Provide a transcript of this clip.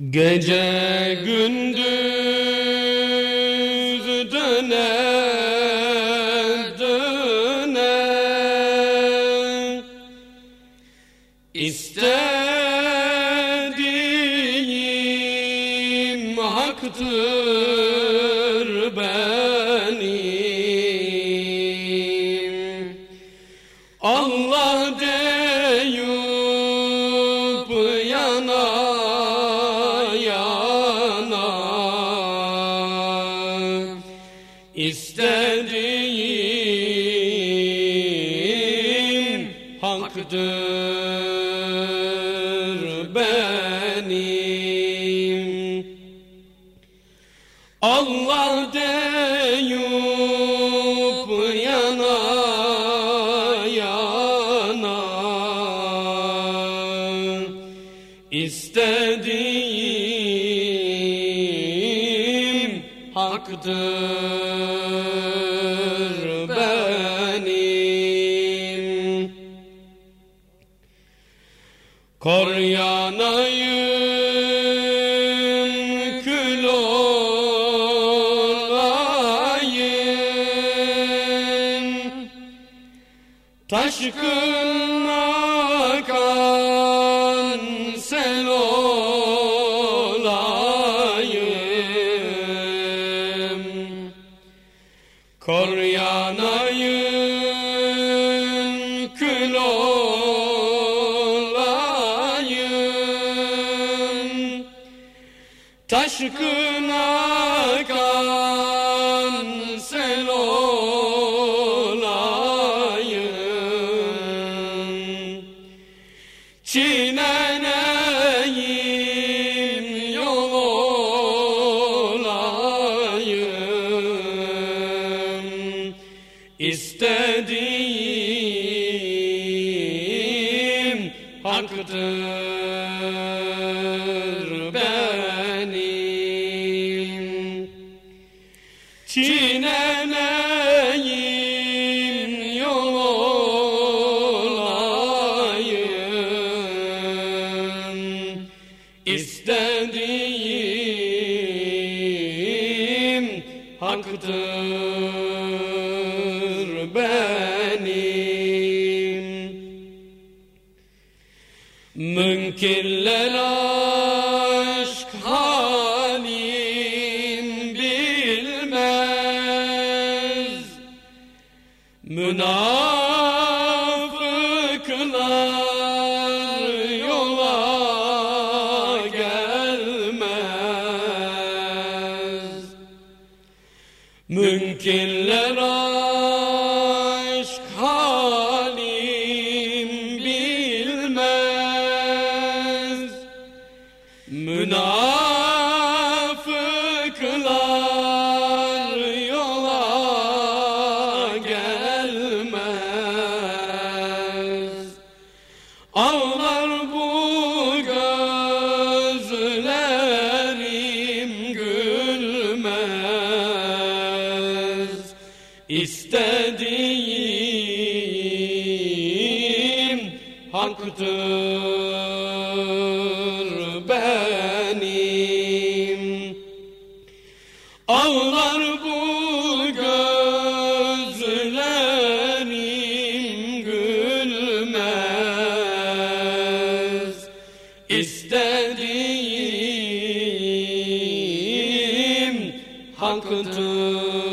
Gece gündüz döne döne. İstediğim haktır benim. Allah İstediğim haktır benim. Allah deyip yana yana. İstediğim haktır benim. Kor yanayım kül olayım. Taşkın Kor yanayım kül olayım. Taşkın akan İstediğim haktır benim. Çiğneneyim yol olayım İstediğim haktır Münkirler aşk halim bilmez. Münafıklar yola gelmez. Münkirler aşk Münafıklar yola gelmez. Ağlar bu gözlerim gülmez. İstediğim haktır benim. Ağlar bu gözlerim gülmez. İstediğim haktır